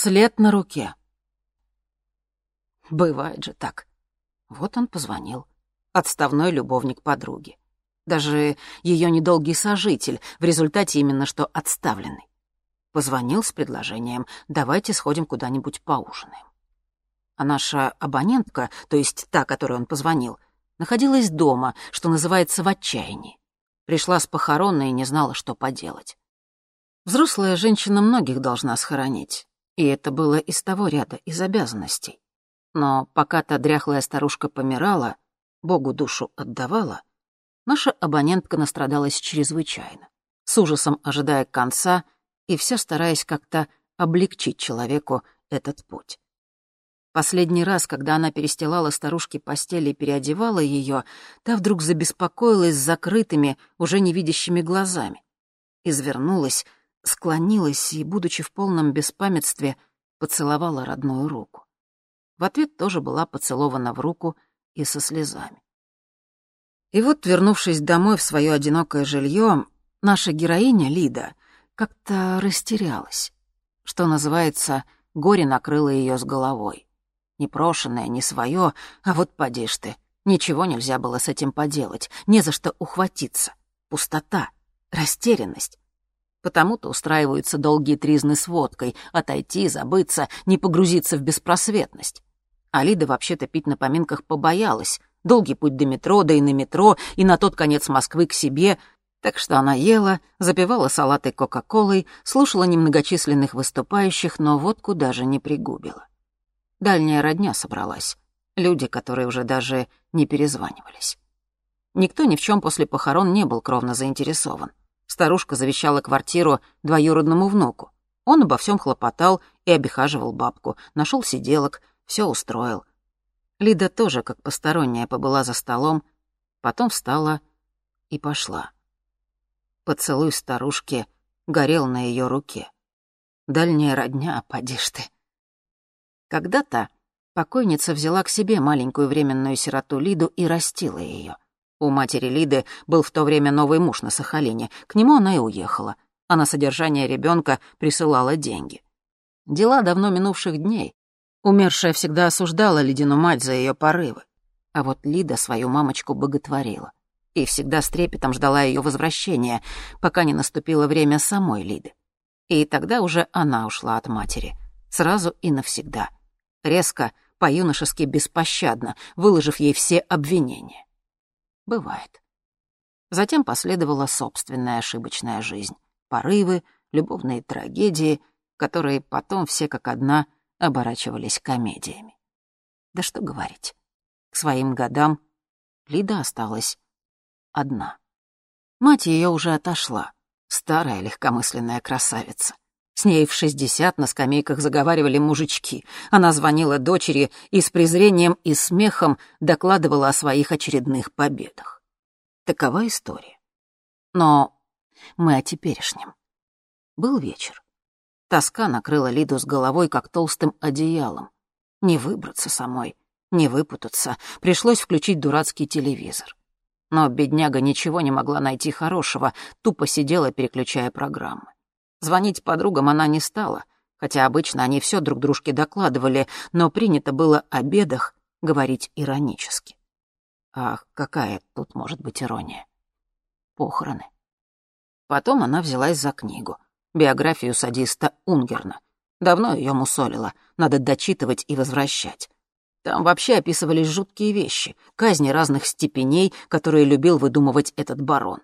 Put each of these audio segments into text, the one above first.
След на руке. Бывает же так. Вот он позвонил. Отставной любовник подруги. Даже ее недолгий сожитель, в результате именно что отставленный. Позвонил с предложением «давайте сходим куда-нибудь поужинаем». А наша абонентка, то есть та, которой он позвонил, находилась дома, что называется, в отчаянии. Пришла с похоронной и не знала, что поделать. Взрослая женщина многих должна схоронить, и это было из того ряда, из обязанностей. Но пока та дряхлая старушка помирала, Богу душу отдавала, наша абонентка настрадалась чрезвычайно, с ужасом ожидая конца и все стараясь как-то облегчить человеку этот путь. Последний раз, когда она перестилала старушке постель и переодевала ее, та вдруг забеспокоилась с закрытыми, уже невидящими глазами. Извернулась, склонилась и, будучи в полном беспамятстве, поцеловала родную руку. В ответ тоже была поцелована в руку и со слезами. И вот, вернувшись домой в свое одинокое жилье, наша героиня Лида как-то растерялась. Что называется, горе накрыло ее с головой. Непрошенное, не свое, а вот поди ж ты. Ничего нельзя было с этим поделать, не за что ухватиться. Пустота, растерянность. Потому-то устраиваются долгие тризны с водкой, отойти, забыться, не погрузиться в беспросветность. Алида вообще-то пить на поминках побоялась. Долгий путь до метро, да и на метро, и на тот конец Москвы к себе. Так что она ела, запивала салатой Кока-Колой, слушала немногочисленных выступающих, но водку даже не пригубила. Дальняя родня собралась. Люди, которые уже даже не перезванивались. Никто ни в чем после похорон не был кровно заинтересован. Старушка завещала квартиру двоюродному внуку. Он обо всем хлопотал и обихаживал бабку, нашел сиделок, все устроил. Лида тоже, как посторонняя, побыла за столом, потом встала и пошла. Поцелуй старушки горел на ее руке. Дальняя родня, поди ты. Когда-то покойница взяла к себе маленькую временную сироту Лиду и растила ее. У матери Лиды был в то время новый муж на Сахалине, к нему она и уехала, а на содержание ребенка присылала деньги. Дела давно минувших дней. Умершая всегда осуждала Лидину мать за ее порывы. А вот Лида свою мамочку боготворила и всегда с трепетом ждала ее возвращения, пока не наступило время самой Лиды. И тогда уже она ушла от матери, сразу и навсегда. Резко, по-юношески беспощадно, выложив ей все обвинения. Бывает. Затем последовала собственная ошибочная жизнь. Порывы, любовные трагедии, которые потом все как одна оборачивались комедиями. Да что говорить. К своим годам Лида осталась одна. Мать ее уже отошла, старая легкомысленная красавица. С ней в шестьдесят на скамейках заговаривали мужички. Она звонила дочери и с презрением и смехом докладывала о своих очередных победах. Такова история. Но мы о теперешнем. Был вечер. Тоска накрыла Лиду с головой, как толстым одеялом. Не выбраться самой, не выпутаться. Пришлось включить дурацкий телевизор. Но бедняга ничего не могла найти хорошего, тупо сидела, переключая программы. Звонить подругам она не стала, хотя обычно они все друг дружке докладывали, но принято было о бедах говорить иронически. Ах, какая тут может быть ирония. Похороны. Потом она взялась за книгу — биографию садиста Унгерна. Давно ее мусолила, надо дочитывать и возвращать. Там вообще описывались жуткие вещи, казни разных степеней, которые любил выдумывать этот барон.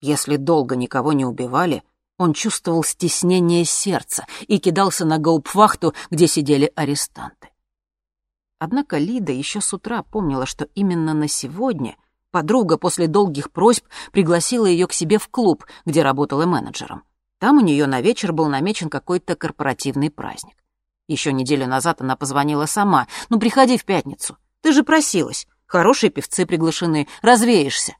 Если долго никого не убивали, он чувствовал стеснение сердца и кидался на гаупфахту, где сидели арестанты. Однако Лида еще с утра помнила, что именно на сегодня подруга после долгих просьб пригласила ее к себе в клуб, где работала менеджером. Там у нее на вечер был намечен какой-то корпоративный праздник. Еще неделю назад она позвонила сама. «Ну, приходи в пятницу. Ты же просилась. Хорошие певцы приглашены. Развеешься».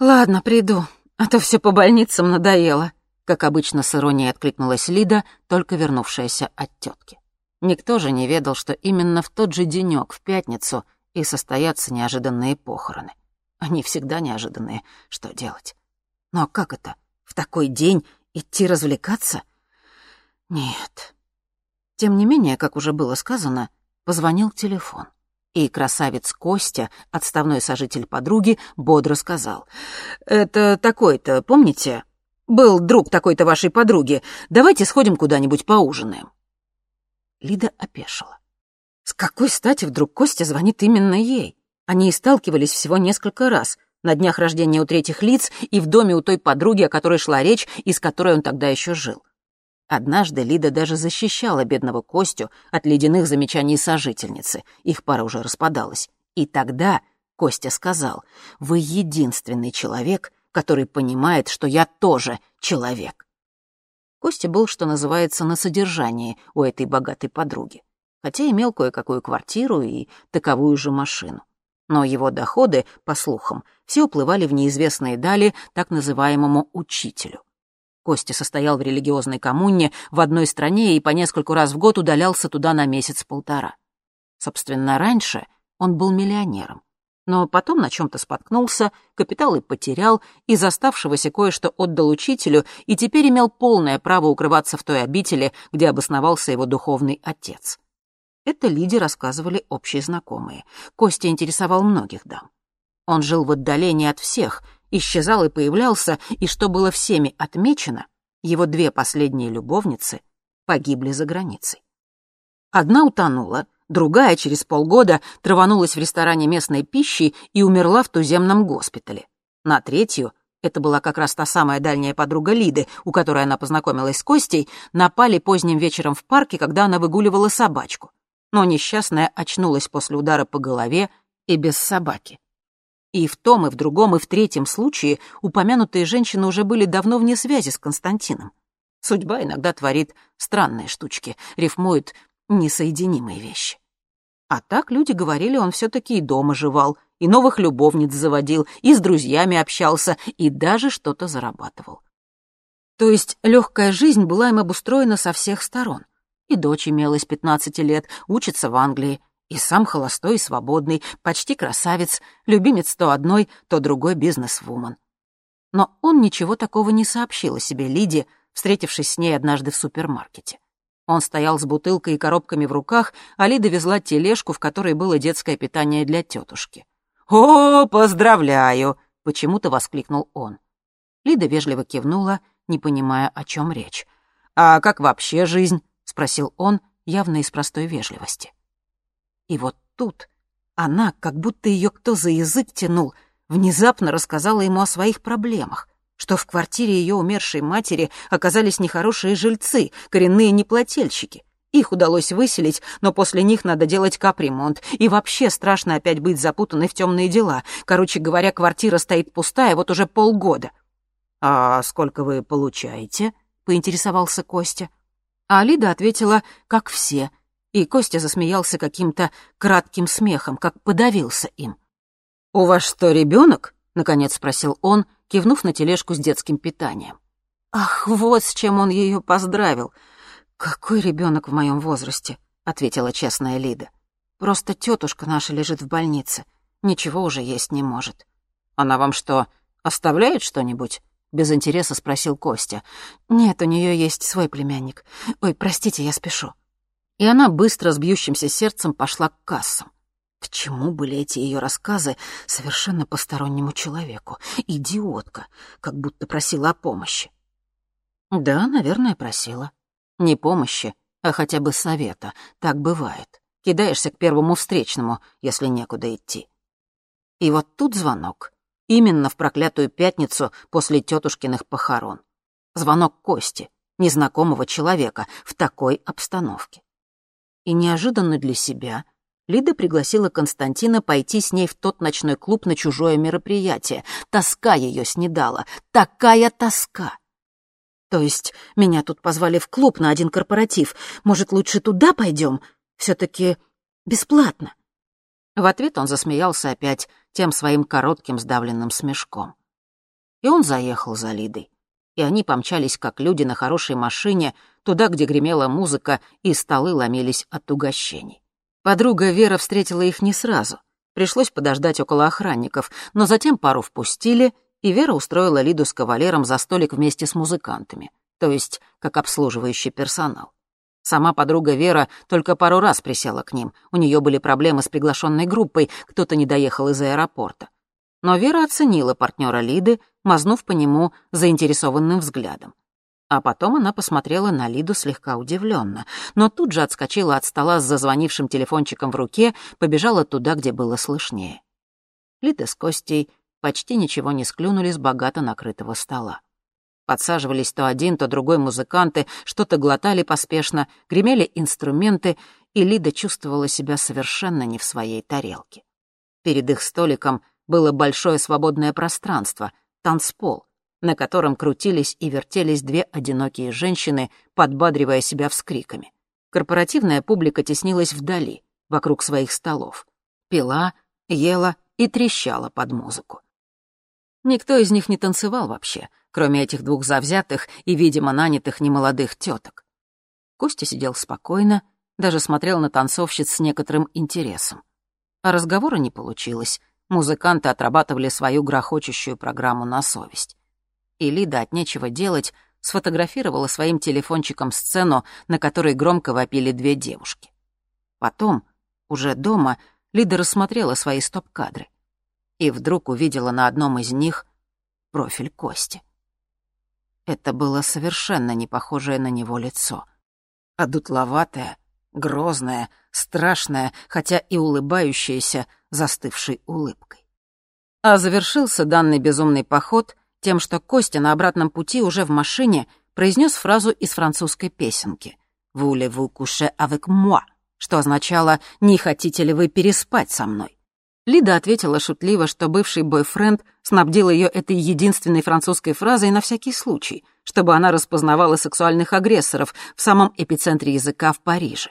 «Ладно, приду, а то все по больницам надоело», как обычно с иронией откликнулась Лида, только вернувшаяся от тетки. Никто же не ведал, что именно в тот же денек, в пятницу, и состоятся неожиданные похороны. Они всегда неожиданные. Что делать? Но как это? В такой день Идти развлекаться? Нет. Тем не менее, как уже было сказано, позвонил телефон. И красавец Костя, отставной сожитель подруги, бодро сказал. «Это такой-то, помните? Был друг такой-то вашей подруги. Давайте сходим куда-нибудь поужинаем». Лида опешила. С какой стати вдруг Костя звонит именно ей? Они и сталкивались всего несколько раз. На днях рождения у третьих лиц и в доме у той подруги, о которой шла речь и с которой он тогда еще жил. Однажды Лида даже защищала бедного Костю от ледяных замечаний сожительницы. Их пара уже распадалась. И тогда Костя сказал, «Вы единственный человек, который понимает, что я тоже человек». Костя был, что называется, на содержании у этой богатой подруги, хотя имел кое-какую квартиру и таковую же машину. Но его доходы, по слухам, все уплывали в неизвестные дали так называемому учителю. Костя состоял в религиозной коммуне в одной стране и по нескольку раз в год удалялся туда на месяц-полтора. Собственно, раньше он был миллионером. Но потом на чем-то споткнулся, капитал и потерял, из оставшегося кое-что отдал учителю и теперь имел полное право укрываться в той обители, где обосновался его духовный отец. Это Лиде рассказывали общие знакомые. Костя интересовал многих дам. Он жил в отдалении от всех — исчезал и появлялся, и что было всеми отмечено, его две последние любовницы погибли за границей. Одна утонула, другая через полгода траванулась в ресторане местной пищи и умерла в туземном госпитале. На третью, это была как раз та самая дальняя подруга Лиды, у которой она познакомилась с Костей, напали поздним вечером в парке, когда она выгуливала собачку. Но несчастная очнулась после удара по голове и без собаки. И в том, и в другом, и в третьем случае упомянутые женщины уже были давно вне связи с Константином. Судьба иногда творит странные штучки, рифмует несоединимые вещи. А так люди говорили, он все-таки и дома жевал, и новых любовниц заводил, и с друзьями общался, и даже что-то зарабатывал. То есть легкая жизнь была им обустроена со всех сторон. И дочь имелась 15 лет, учится в Англии, и сам холостой и свободный, почти красавец, любимец то одной, то другой бизнес-вумен. Но он ничего такого не сообщил о себе Лиде, встретившись с ней однажды в супермаркете. Он стоял с бутылкой и коробками в руках, а Лида везла тележку, в которой было детское питание для тетушки. «О, поздравляю!» — почему-то воскликнул он. Лида вежливо кивнула, не понимая, о чем речь. «А как вообще жизнь?» — спросил он, явно из простой вежливости. И вот тут она, как будто ее кто за язык тянул, внезапно рассказала ему о своих проблемах, что в квартире ее умершей матери оказались нехорошие жильцы, коренные неплательщики. Их удалось выселить, но после них надо делать капремонт. И вообще страшно опять быть запутанной в темные дела. Короче говоря, квартира стоит пустая вот уже полгода. «А сколько вы получаете?» — поинтересовался Костя. А Алида ответила, как все — и Костя засмеялся каким-то кратким смехом, как подавился им. «У вас что, ребенок? наконец спросил он, кивнув на тележку с детским питанием. «Ах, вот с чем он ее поздравил! Какой ребенок в моем возрасте?» — ответила честная Лида. «Просто тетушка наша лежит в больнице. Ничего уже есть не может». «Она вам что, оставляет что-нибудь?» — без интереса спросил Костя. «Нет, у нее есть свой племянник. Ой, простите, я спешу» и она быстро с бьющимся сердцем пошла к кассам. К чему были эти ее рассказы совершенно постороннему человеку? Идиотка, как будто просила о помощи. Да, наверное, просила. Не помощи, а хотя бы совета. Так бывает. Кидаешься к первому встречному, если некуда идти. И вот тут звонок. Именно в проклятую пятницу после тетушкиных похорон. Звонок Кости, незнакомого человека, в такой обстановке. И неожиданно для себя Лида пригласила Константина пойти с ней в тот ночной клуб на чужое мероприятие. Тоска ее снедала. Такая тоска. То есть меня тут позвали в клуб на один корпоратив. Может, лучше туда пойдем? Все-таки бесплатно. В ответ он засмеялся опять тем своим коротким сдавленным смешком. И он заехал за Лидой. И они помчались, как люди на хорошей машине, туда, где гремела музыка, и столы ломились от угощений. Подруга Вера встретила их не сразу. Пришлось подождать около охранников, но затем пару впустили, и Вера устроила Лиду с кавалером за столик вместе с музыкантами, то есть как обслуживающий персонал. Сама подруга Вера только пару раз присела к ним. У нее были проблемы с приглашенной группой, кто-то не доехал из аэропорта. Но Вера оценила партнера Лиды, мазнув по нему заинтересованным взглядом. А потом она посмотрела на Лиду слегка удивленно, но тут же отскочила от стола с зазвонившим телефончиком в руке, побежала туда, где было слышнее. Лида с Костей почти ничего не склюнули с богато накрытого стола. Подсаживались то один, то другой музыканты, что-то глотали поспешно, гремели инструменты, и Лида чувствовала себя совершенно не в своей тарелке. Перед их столиком было большое свободное пространство, танцпол, на котором крутились и вертелись две одинокие женщины, подбадривая себя вскриками. Корпоративная публика теснилась вдали, вокруг своих столов. Пила, ела и трещала под музыку. Никто из них не танцевал вообще, кроме этих двух завзятых и, видимо, нанятых немолодых теток. Костя сидел спокойно, даже смотрел на танцовщиц с некоторым интересом. А разговора не получилось. Музыканты отрабатывали свою грохочущую программу на совесть и Лида от нечего делать сфотографировала своим телефончиком сцену, на которой громко вопили две девушки. Потом, уже дома, Лида рассмотрела свои стоп-кадры и вдруг увидела на одном из них профиль Кости. Это было совершенно не похожее на него лицо. Одутловатое, грозное, страшное, хотя и улыбающееся, застывшей улыбкой. А завершился данный безумный поход тем, что Костя на обратном пути уже в машине произнес фразу из французской песенки «Voulez-vous coucher avec moi?» что означало «Не хотите ли вы переспать со мной?» Лида ответила шутливо, что бывший бойфренд снабдил ее этой единственной французской фразой на всякий случай, чтобы она распознавала сексуальных агрессоров в самом эпицентре языка в Париже.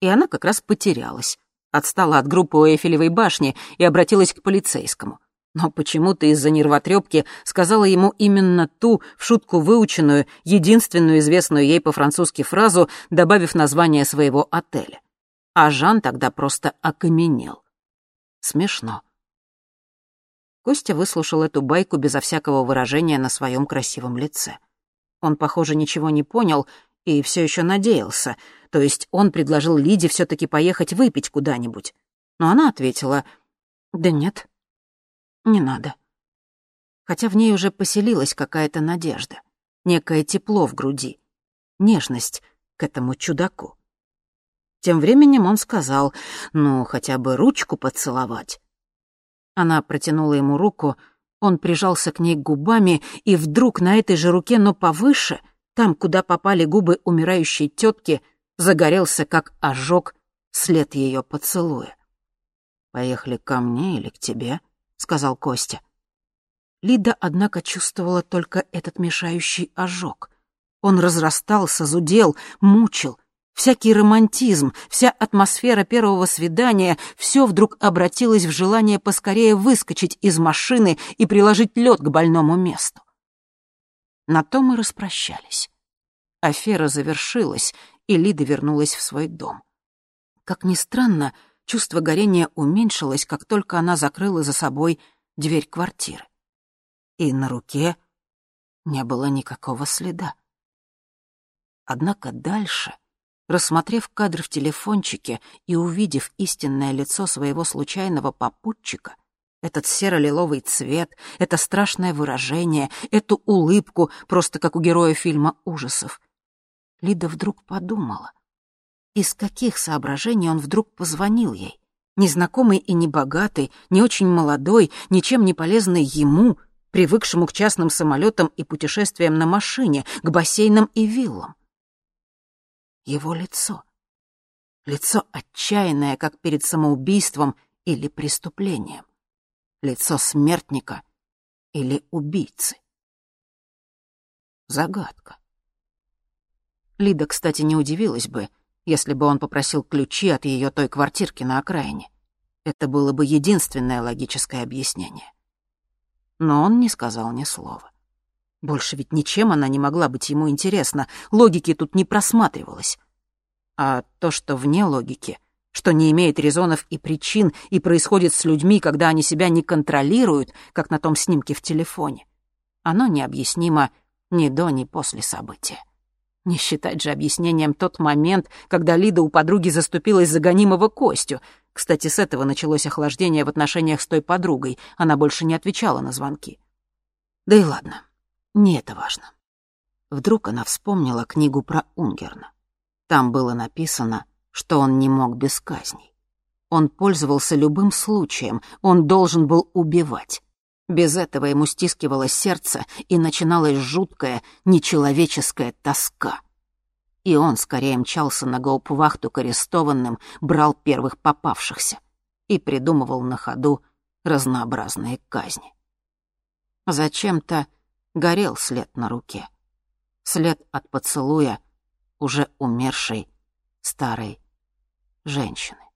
И она как раз потерялась, отстала от группы у Эйфелевой башни и обратилась к полицейскому но почему-то из-за нервотрепки сказала ему именно ту, в шутку выученную, единственную известную ей по-французски фразу, добавив название своего отеля. А Жан тогда просто окаменел. Смешно. Костя выслушал эту байку безо всякого выражения на своем красивом лице. Он, похоже, ничего не понял и все еще надеялся, то есть он предложил Лиде все таки поехать выпить куда-нибудь. Но она ответила, «Да нет, не надо. Хотя в ней уже поселилась какая-то надежда, некое тепло в груди, нежность к этому чудаку. Тем временем он сказал, ну, хотя бы ручку поцеловать. Она протянула ему руку, он прижался к ней губами, и вдруг на этой же руке, но повыше, там, куда попали губы умирающей тетки, загорелся, как ожог, след ее поцелуя. «Поехали ко мне или к тебе?» Сказал Костя. Лида, однако, чувствовала только этот мешающий ожог. Он разрастался, зудел, мучил. Всякий романтизм, вся атмосфера первого свидания, все вдруг обратилось в желание поскорее выскочить из машины и приложить лед к больному месту. На то мы распрощались. Афера завершилась, и Лида вернулась в свой дом. Как ни странно, Чувство горения уменьшилось, как только она закрыла за собой дверь квартиры. И на руке не было никакого следа. Однако дальше, рассмотрев кадр в телефончике и увидев истинное лицо своего случайного попутчика, этот серо-лиловый цвет, это страшное выражение, эту улыбку, просто как у героя фильма ужасов, Лида вдруг подумала, из каких соображений он вдруг позвонил ей? Незнакомый и небогатый, не очень молодой, ничем не полезный ему, привыкшему к частным самолетам и путешествиям на машине, к бассейнам и виллам. Его лицо. Лицо отчаянное, как перед самоубийством или преступлением. Лицо смертника или убийцы. Загадка. Лида, кстати, не удивилась бы, если бы он попросил ключи от ее той квартирки на окраине. Это было бы единственное логическое объяснение. Но он не сказал ни слова. Больше ведь ничем она не могла быть ему интересна, логики тут не просматривалось. А то, что вне логики, что не имеет резонов и причин и происходит с людьми, когда они себя не контролируют, как на том снимке в телефоне, оно необъяснимо ни до, ни после события. Не считать же объяснением тот момент, когда Лида у подруги заступилась за гонимого Костю. Кстати, с этого началось охлаждение в отношениях с той подругой. Она больше не отвечала на звонки. Да и ладно, не это важно. Вдруг она вспомнила книгу про Унгерна. Там было написано, что он не мог без казней. Он пользовался любым случаем, он должен был убивать. Без этого ему стискивалось сердце, и начиналась жуткая, нечеловеческая тоска. И он скорее мчался на гауптвахту к арестованным, брал первых попавшихся и придумывал на ходу разнообразные казни. Зачем-то горел след на руке. След от поцелуя уже умершей старой женщины.